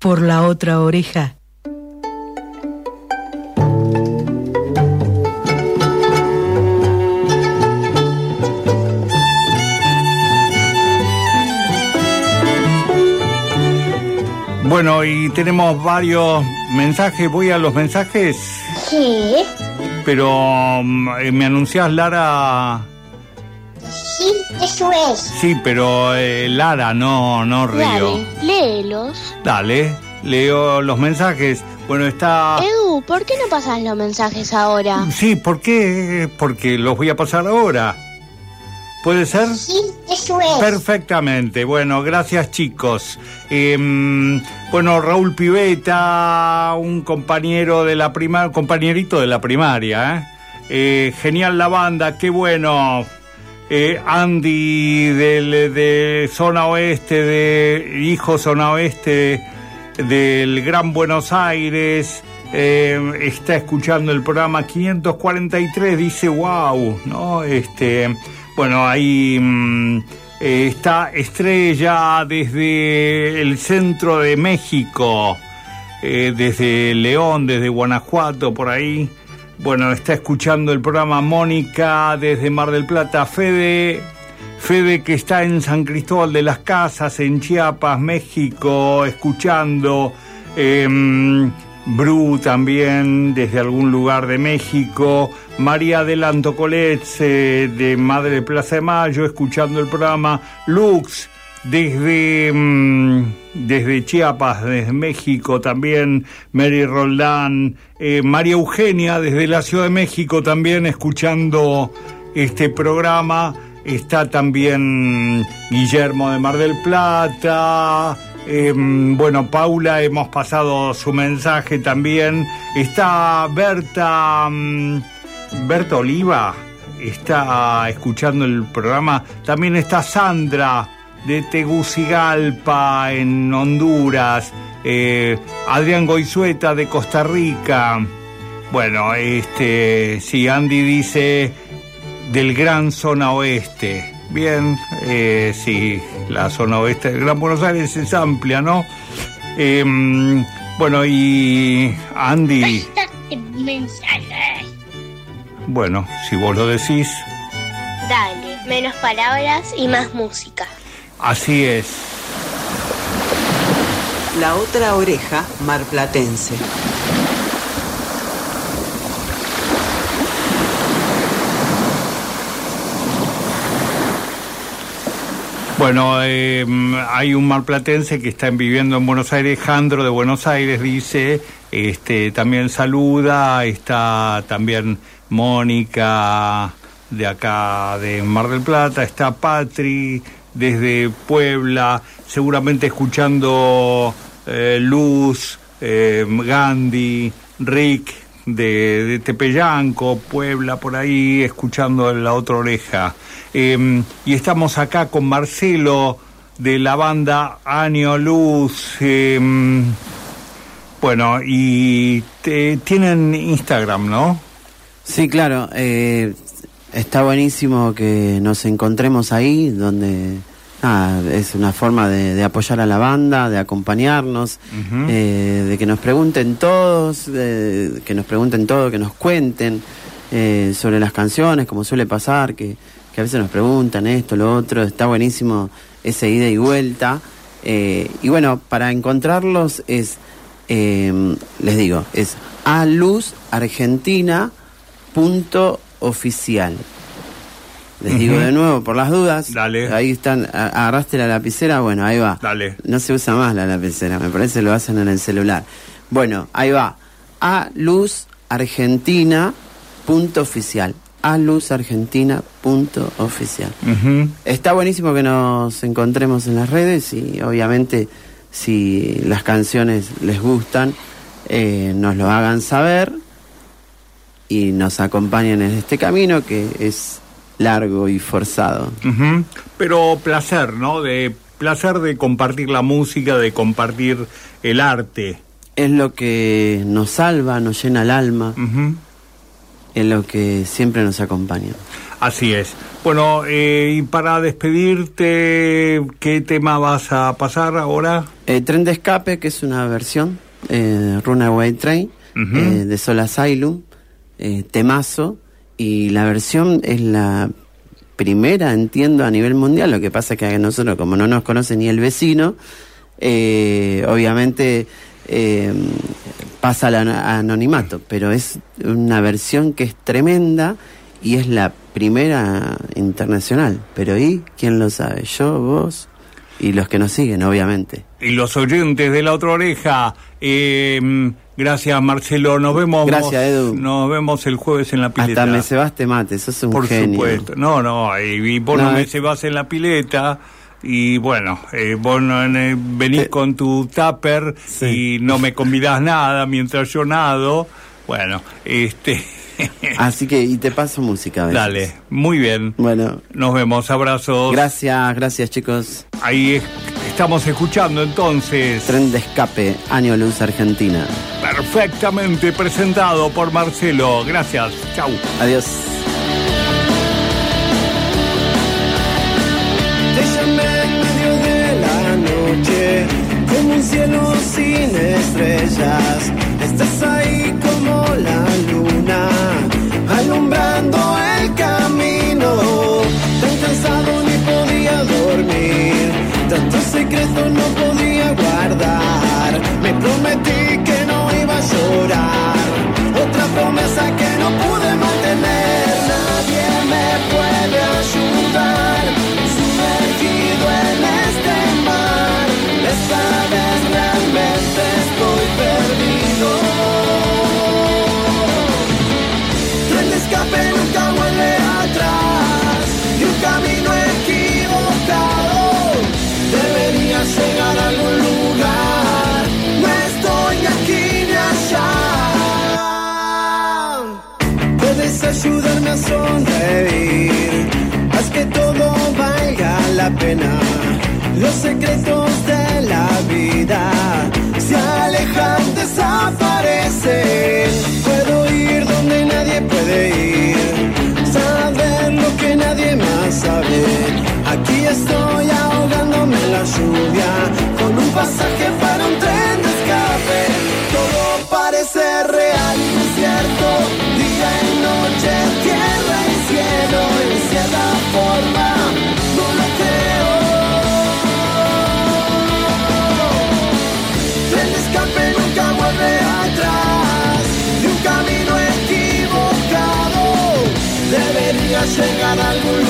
por la otra oreja. Bueno, y tenemos varios mensajes. Voy a los mensajes, Sí. pero mm, eh, me anunciás Lara. Sí, eso es. Sí, pero eh, Lara, no, no Río. Dale, léelos. Dale, leo los mensajes. Bueno, está. Edu, ¿por qué no pasas los mensajes ahora? Sí, ¿por qué? Porque los voy a pasar ahora. ¿Puede ser? Sí, eso es. Perfectamente. Bueno, gracias chicos. Em, bueno, Raúl Piveta, un compañero de la primaria, compañerito de la primaria. ¿eh? Eh, genial la banda, qué bueno. Eh, Andy de zona oeste, de hijo zona oeste del Gran Buenos Aires. eh, está escuchando el programa 543, dice wow, ¿no? Este, bueno, ahí mm, eh, está Estrella desde el centro de México, eh, desde León, desde Guanajuato, por ahí. Bueno, está escuchando el programa Mónica desde Mar del Plata, Fede. Fede que está en San Cristóbal de las Casas, en Chiapas, México, escuchando. em, Bru también desde algún lugar de México. María Adelanto Colets eh, de Madre Plaza de Mayo, escuchando el programa. Lux desde, mm, desde Chiapas, desde México también. Mary Roldán. eh, María Eugenia desde la Ciudad de México también, escuchando este programa. Está también Guillermo de Mar del Plata. eh, bueno, Paula, hemos pasado su mensaje también. Está Berta, mm, Berta Oliva, está escuchando el programa. También está Sandra de Tegucigalpa, en Honduras. eh, Adrián Goizueta de Costa Rica. Bueno, este, sí, Andy dice del Gran Zona Oeste. Bien, eh, sí, la zona oeste del Gran Buenos Aires es amplia, ¿no? Em, bueno, y Andy, bueno, si vos lo decís, Dale, menos palabras y más música. Así es. La otra oreja marplatense. Bueno, eh, hay un marplatense que está viviendo en Buenos Aires, Jandro de Buenos Aires, dice, este, también saluda, está también Mónica de acá de Mar del Plata, está Patri desde Puebla, seguramente escuchando eh, Luz, eh, Gandhi, Rick de, de Tepeyanco, Puebla, por ahí, escuchando la otra oreja. Eh, y estamos acá con Marcelo de la banda Año Luz. eh, bueno, y te- tienen Instagram, ¿no? Sí, claro. eh, está buenísimo que nos encontremos ahí, donde nada, es una forma de, de apoyar a la banda, de acompañarnos, eh, de que nos pregunten todos, de- que nos pregunten todo, que nos cuenten eh, sobre las canciones, como suele pasar, que, que a veces nos preguntan esto, lo otro. Está buenísimo ese ida y vuelta. eh, y bueno, para encontrarlos es, les digo, es a luz argentina punto oficial. Les digo de nuevo, por las dudas. Dale. Ahí están, agarraste la lapicera, bueno, ahí va. Dale. No se usa más la lapicera, me parece lo hacen en el celular. Bueno, ahí va. A luz argentina punto oficial. A luz argentina punto oficial. Está buenísimo que nos encontremos en las redes y obviamente si las canciones les gustan, eh, nos lo hagan saber y nos acompañen en este camino que es largo y forzado. Pero placer, ¿no? De placer de compartir la música, de compartir el arte. Es lo que nos salva, nos llena el alma, es lo que siempre nos acompaña. Así es. Bueno, eh, y para despedirte, ¿qué tema vas a pasar ahora? Eh, Tren de Escape, que es una versión, eh, Runaway Train, de Soul Asylum, eh, temazo, y la versión es la primera, entiendo, a nivel mundial, lo que pasa es que a nosotros, como no nos conoce ni el vecino, eh, obviamente eh, pasa al ano- anonimato, pero es una versión que es tremenda y es la primera internacional. Pero ¿y quién lo sabe? Yo, vos y los que nos siguen, obviamente. Y los oyentes de la otra oreja, eh, gracias Marcelo, nos vemos. Gracias, Edu. Nos vemos el jueves en la pileta. Hasta me cebaste mate, sos un Por genio. supuesto. No, no, y, y vos no, No, me es- cebas en la pileta. Y bueno, eh, vos no, eh, venís Te- con tu tupper Sí. y no me convidás nada mientras yo nado. Bueno, este. Así que, y te paso música a veces. Dale, muy bien. Bueno, Nos vemos, abrazos. gracias, gracias chicos. Ahí es- estamos escuchando entonces. Tren de escape, Año Luz Argentina. Perfectamente presentado por Marcelo. Gracias. Chau. Adiós. Te llamé en medio de la noche, como un cielo sin estrellas. Todo valga la pena. Los secretos de la vida se alejan, desaparecen. Puedo ir donde nadie puede ir. Saber lo que nadie más sabe. Aquí estoy ahogándome en la lluvia. Con un pasaje para un tren de escape. Todo parece real y cierto. Día llegar a algún.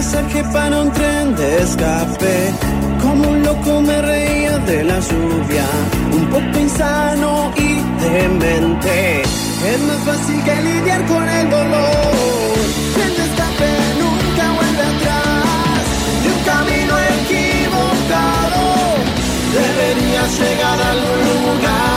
Pasaje para un tren de escape. Como un loco me reía de la lluvia. Un poco insano y demente. Es más fácil que lidiar con el dolor. Tren de escape nunca vuelve atrás. Y un camino equivocado. Debería llegar a algún lugar.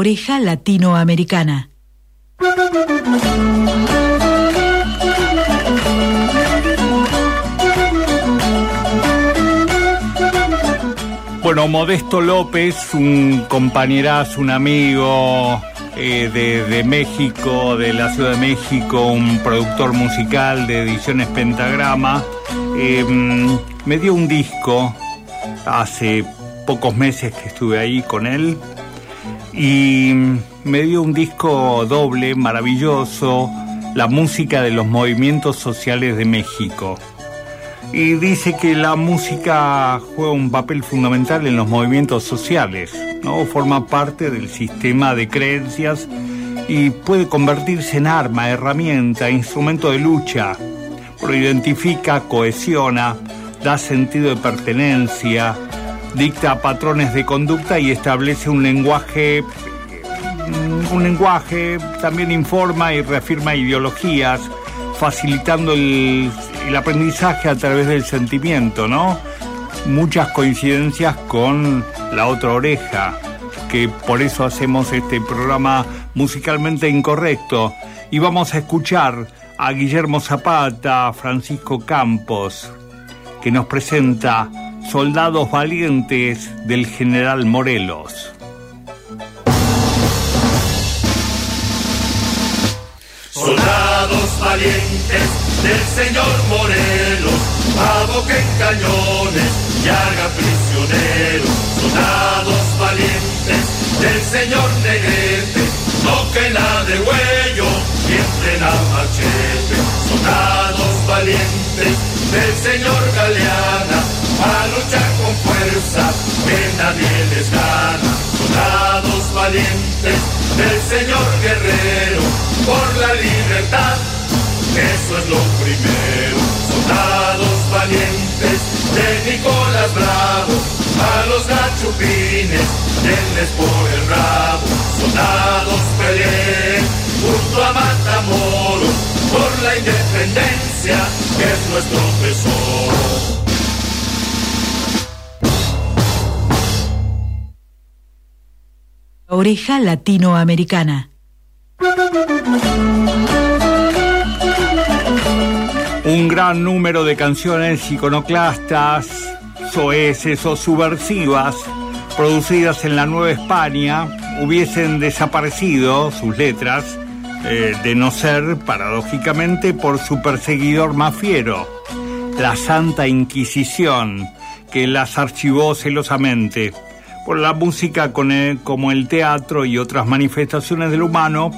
Oreja latinoamericana. Bueno, Modesto López, un compañerazo, un amigo eh, de, México, de la Ciudad de México, un productor musical de ediciones Pentagrama, em, me dio un disco hace pocos meses que estuve ahí con él y me dio un disco doble maravilloso, la música de los movimientos sociales de México y dice que la música juega un papel fundamental en los movimientos sociales, ¿no? Forma parte del sistema de creencias y puede convertirse en arma, herramienta, instrumento de lucha. Lo identifica, cohesiona, da sentido de pertenencia, dicta patrones de conducta y establece un lenguaje un lenguaje, también informa y reafirma ideologías, facilitando el, aprendizaje a través del sentimiento, ¿no? Muchas coincidencias con la otra oreja, que por eso hacemos este programa musicalmente incorrecto. Y vamos a escuchar a Guillermo Zapata, Francisco Campos, que nos presenta Soldados Valientes del General Morelos. Soldados valientes del señor Morelos, aboquen cañones y hagan prisioneros. Soldados valientes del señor Negrete, toquen la de huello y la machete. Soldados valientes del señor Galeana, a que nadie les gana. Soldados valientes del señor Guerrero, por la libertad. Eso es lo primero. Soldados valientes de Nicolás Bravo, a los gachupines, denles por el rabo. Soldados peleen junto a Matamoros por la independencia que es nuestro tesoro. Oreja Latinoamericana. Un gran número de canciones iconoclastas, soeces o subversivas, producidas en la Nueva España, hubiesen desaparecido sus letras, eh, de no ser, paradójicamente, por su perseguidor más fiero, la Santa Inquisición, que las archivó celosamente. Por la música como el teatro y otras manifestaciones del humano,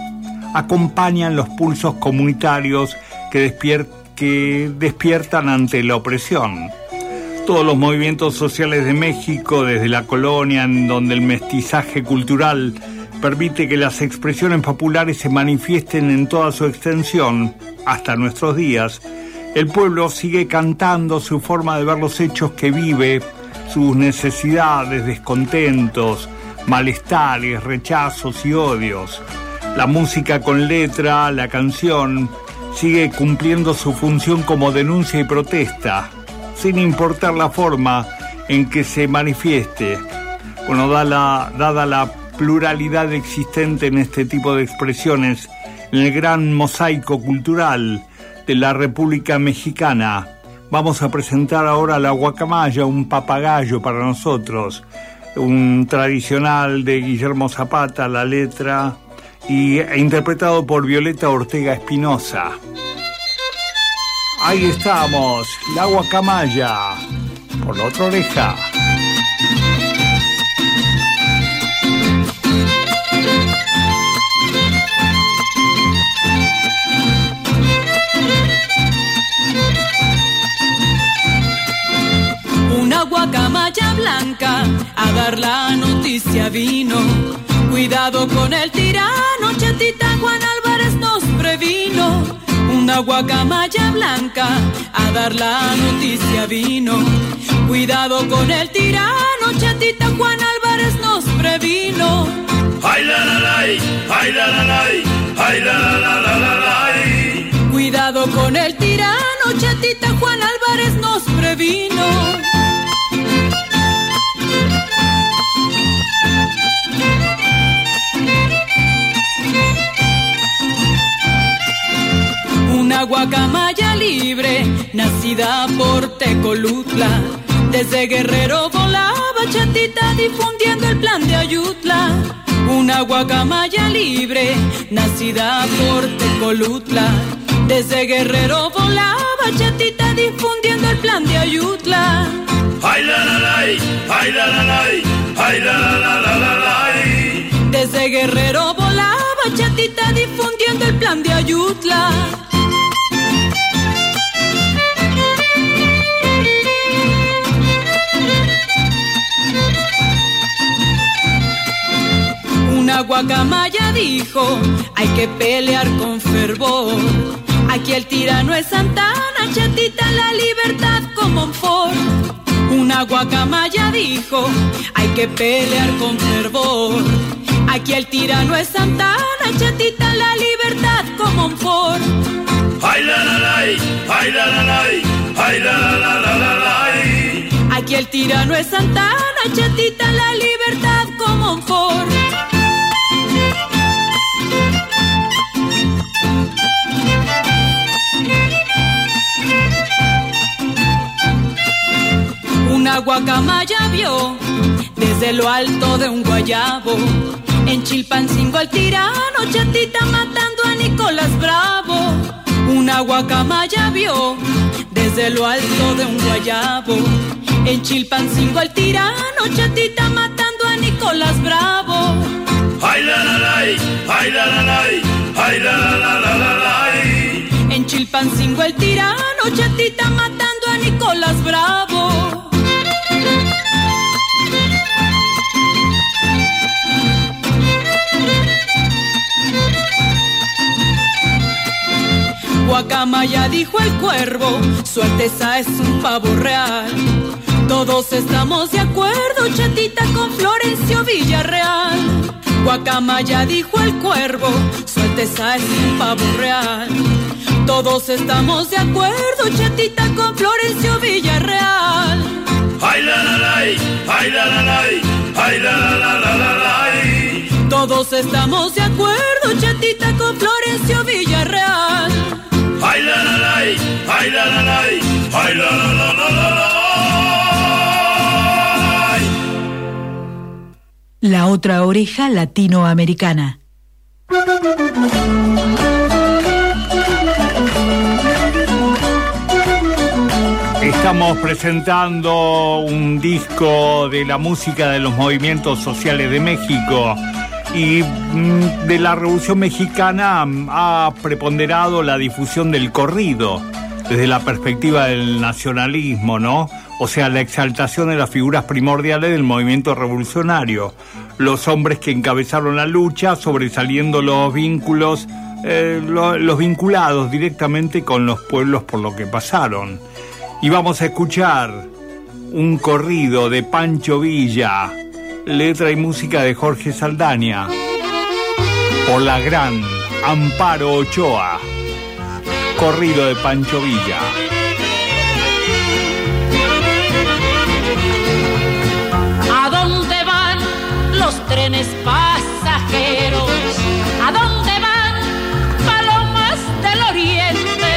acompañan los pulsos comunitarios que, que despiertan ante la opresión. Todos los movimientos sociales de México, desde la colonia, en donde el mestizaje cultural permite que las expresiones populares se manifiesten en toda su extensión, hasta nuestros días, el pueblo sigue cantando su forma de ver los hechos que vive, sus necesidades, descontentos, malestares, rechazos y odios. La música con letra, la canción, sigue cumpliendo su función como denuncia y protesta, sin importar la forma en que se manifieste. Bueno, dada la pluralidad existente en este tipo de expresiones, en el gran mosaico cultural de la República Mexicana, vamos a presentar ahora la guacamaya, un papagayo para nosotros, un tradicional de Guillermo Zapata, la letra y e interpretado por Violeta Ortega Espinosa. Ahí estamos, la guacamaya, por la otra oreja. Guacamaya blanca a dar la noticia vino Cuidado con el tirano, chatita Juan Álvarez nos previno. Una guacamaya blanca a dar la noticia vino. Cuidado con el tirano, chatita Juan Álvarez nos previno. Ay la la la, ay la la la, ay la la la la la la. Cuidado con el tirano, chatita Juan Álvarez nos previno. Una guacamaya libre, nacida por Tecolutla. Desde Guerrero volaba chatita difundiendo el plan de Ayutla. Una guacamaya libre, nacida por Tecolutla. Desde Guerrero volaba chatita difundiendo el plan de Ayutla. Ay la la la, ay la la la, ay la la la la la la. Desde Guerrero volaba chatita difundiendo el plan de Ayutla. Una guacamaya dijo, hay que pelear con fervor. Aquí el tirano es Santana, chatita la libertad como un Ford. Una guacamaya dijo, hay que pelear con fervor. Aquí el tirano es Santana, chatita la libertad como un Ford. Ay la la la, ay la la la, ay la la la la la la. Aquí el tirano es Santana, chatita la libertad como un Ford. Una guacamaya vio desde lo alto de un guayabo. En Chilpancingo el tirano chatita matando a Nicolás Bravo. Una guacamaya vio desde lo alto de un guayabo. En Chilpancingo el tirano chatita matando a Nicolás Bravo. Ay la la la, ay la la la, ay la la la la la la. En Chilpancingo el tirano chatita matando a Nicolás Bravo. Guacamaya dijo el cuervo, su alteza es un pavo real. Todos estamos de acuerdo, chatita, con Florencio Villarreal. Guacamaya dijo el cuervo, su alteza es un pavo real. Todos estamos de acuerdo, chatita, con Florencio Villarreal. Ay la la la, ay la la la, ay la la la la la la. Todos estamos de acuerdo, chatita, con Florencio Villarreal. La otra oreja latinoamericana. Estamos presentando un disco de la música de los movimientos sociales de México y mm, de la Revolución Mexicana mm, ha preponderado la difusión del corrido desde la perspectiva del nacionalismo, ¿no? O sea, la exaltación de las figuras primordiales del movimiento revolucionario, los hombres que encabezaron la lucha, sobresaliendo los vínculos, eh, lo- los vinculados directamente con los pueblos por lo que pasaron. Y vamos a escuchar un corrido de Pancho Villa, letra y música de Jorge Saldaña, por la gran Amparo Ochoa, corrido de Pancho Villa. ¿A dónde van los trenes pasajeros? ¿A dónde van palomas del oriente?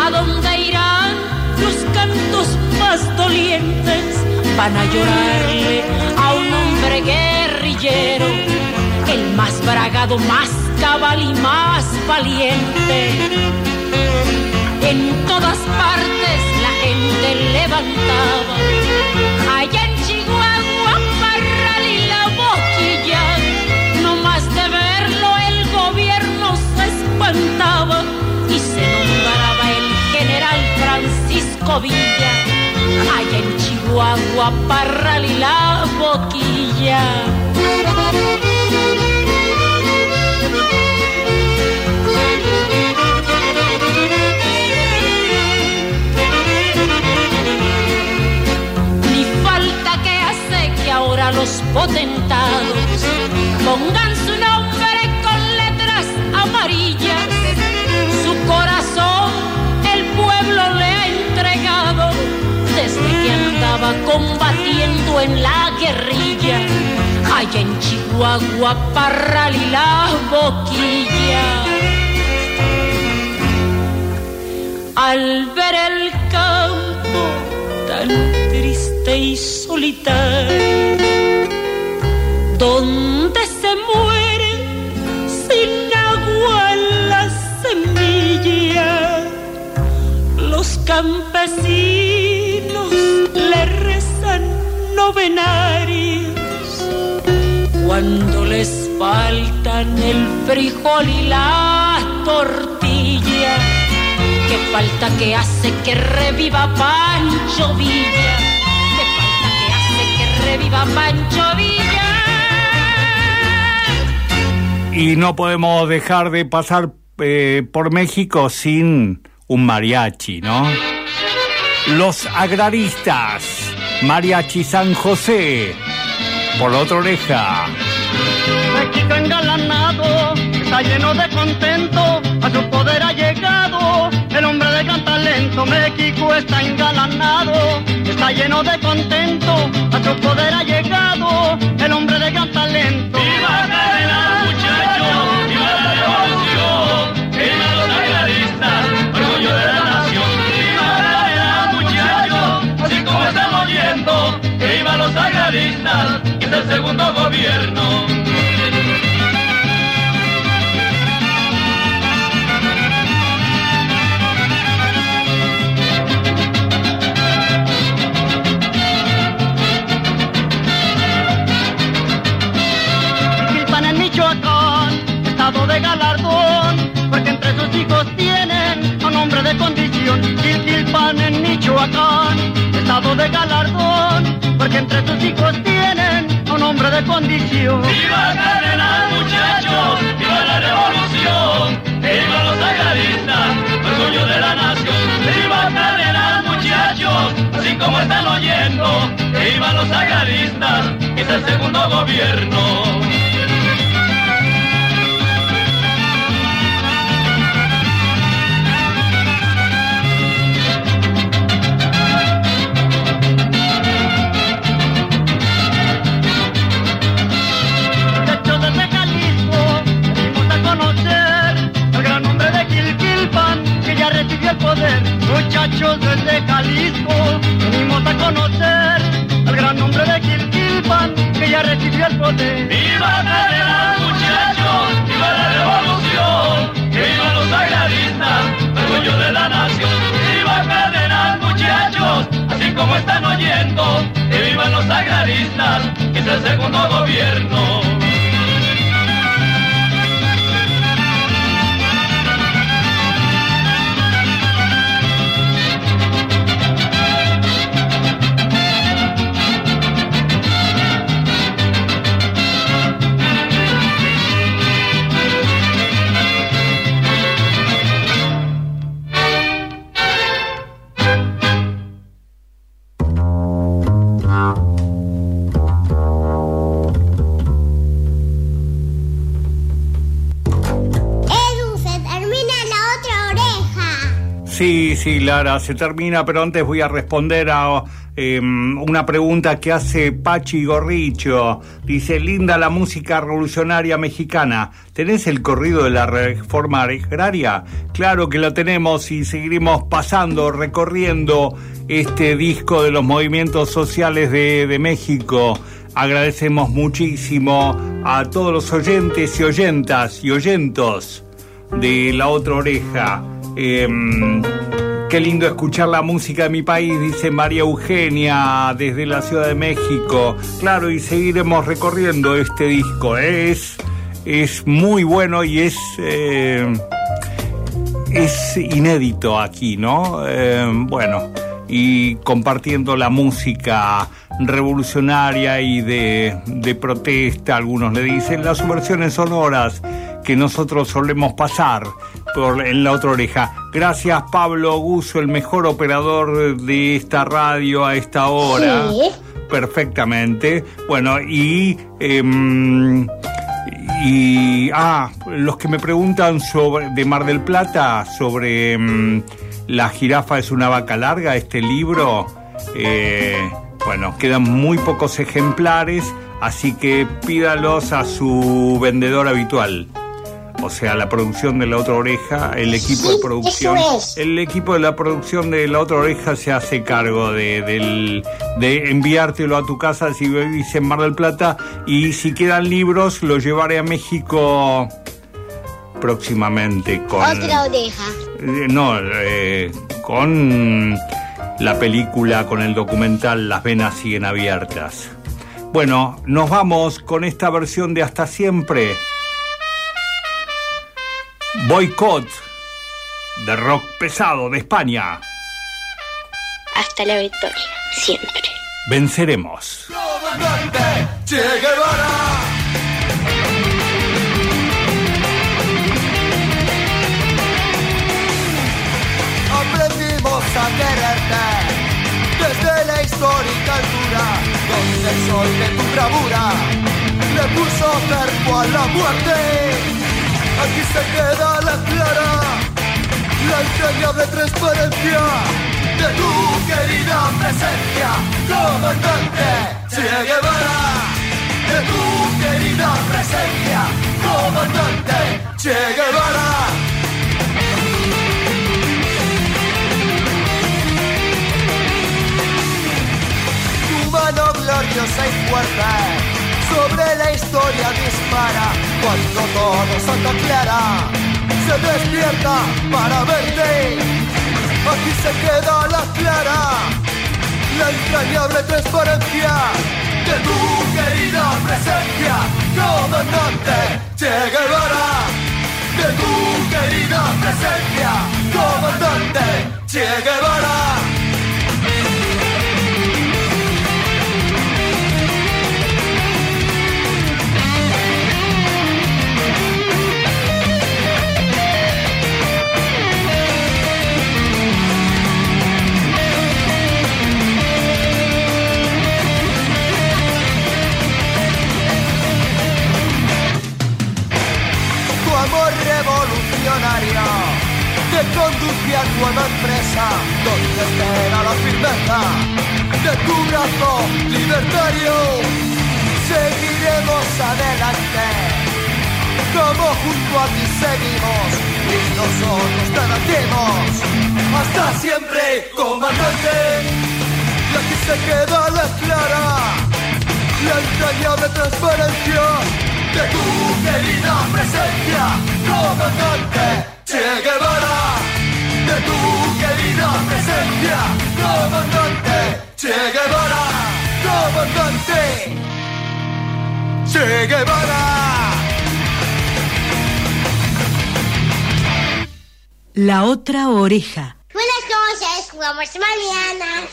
¿A dónde irán los cantos más dolientes? Van a llorarle el más bragado, más cabal y más valiente. En todas partes la gente levantaba Allá en Chihuahua, Parral y la boquilla, no más de verlo el gobierno se espantaba y se nombraba el general Francisco Villa. Allá en Chihuahua, Parral y la boquilla. ahora los potentados pongan su nombre con letras amarillas. Su corazón el pueblo le ha entregado desde que andaba combatiendo en la guerrilla. Allá en Chihuahua, Parral y la Boquilla. Al ver el campo tan triste y solitario, campesinos le rezan novenarios cuando les faltan el frijol y la tortilla. Que falta que hace que reviva Pancho Villa. Que falta que hace que reviva Pancho Villa. Y no podemos dejar de pasar eh, por México sin un mariachi, ¿no? Los agraristas, Mariachi San José, por la otra oreja. México engalanado, está lleno de contento, a su poder ha llegado el hombre de gran talento. México está engalanado, está lleno de contento, a su poder ha llegado el hombre de gran talento. ¡Viva Cardenal, muchachos! ¡Viva los agraristas! ¡Que es el segundo gobierno! En Michoacán, estado de galardón, porque entre sus hijos tienen un hombre de condición. Quilpan en Michoacán, estado de galardón, porque entre sus hijos tienen un hombre de condición. ¡Viva Cardenal, muchachos! ¡Viva la revolución! ¡Viva los agraristas! ¡Orgullo de la nación! ¡Viva Cardenal, muchachos! Así como están oyendo, ¡viva los agraristas! ¡Que es el segundo gobierno! Ya recibió el poder. Muchachos desde Jalisco, venimos a conocer al gran hombre de Quilquilpan que ya recibió el poder. ¡Viva Cardenal, muchachos! ¡Viva la revolución! ¡Que viva los agraristas! ¡Orgullo de la nación! ¡Viva Cardenal, muchachos! Así como están oyendo, ¡que vivan los agraristas! ¡Que es el segundo gobierno! Sí, Lara, se termina, pero antes voy a responder a eh, una pregunta que hace Pachi Gorricho. Dice, linda la música revolucionaria mexicana. ¿Tenés el corrido de la reforma agraria? Claro que lo tenemos y seguiremos pasando, recorriendo este disco de los movimientos sociales de, de México. Agradecemos muchísimo a todos los oyentes y oyentas y oyentos de La Otra Oreja. Em, qué lindo escuchar la música de mi país, dice María Eugenia desde la Ciudad de México. Claro, y seguiremos recorriendo este disco. Es, es muy bueno y es, eh, es inédito aquí, ¿no? Em, bueno, y compartiendo la música revolucionaria y de, de protesta, algunos le dicen, las subversiones sonoras que nosotros solemos pasar por, en la otra oreja. Gracias Pablo Guso, el mejor operador de esta radio a esta hora. Sí. Perfectamente. Bueno, y... em, y ah, los que me preguntan sobre de Mar del Plata sobre em, la jirafa es una vaca larga, este libro, eh, bueno, quedan muy pocos ejemplares, así que pídalos a su vendedor habitual, O sea, la producción de La Otra Oreja, el equipo Sí, de producción... es. El equipo de la producción de La Otra Oreja se hace cargo de, del- de enviártelo a tu casa si vivís en Mar del Plata y si quedan libros los llevaré a México próximamente con... Otra oreja. Eh, No, eh, con la película, con el documental Las venas siguen abiertas. Bueno, nos vamos con esta versión de Hasta siempre. Boycott de rock pesado de España. Hasta la victoria, siempre. Venceremos. Aprendimos a quererte desde la histórica altura, donde el sol de tu bravura le puso cerco a la muerte. Aquí se queda la clara, la entrañable transparencia de tu querida presencia, comandante Che Guevara. De tu querida presencia, comandante Che Guevara. Tu mano gloriosa y fuerte sobre la historia dispara cuando todo Santa Clara se despierta para verte. Aquí se queda la clara, la entrañable transparencia de tu querida presencia, comandante Che Guevara. De tu querida presencia, comandante Che Guevara. Revolucionario te conduce a tu nueva empresa donde espera la firmeza de tu brazo libertario. Seguiremos adelante como junto a ti seguimos y nosotros te batimos hasta siempre, comandante. Y aquí se queda la clara la entrañable transparencia de tu querida presencia, comandante Che Guevara. De tu querida presencia, comandante Che Guevara, comandante Che Guevara. La otra oreja. Buenas noches, jugamos mañana.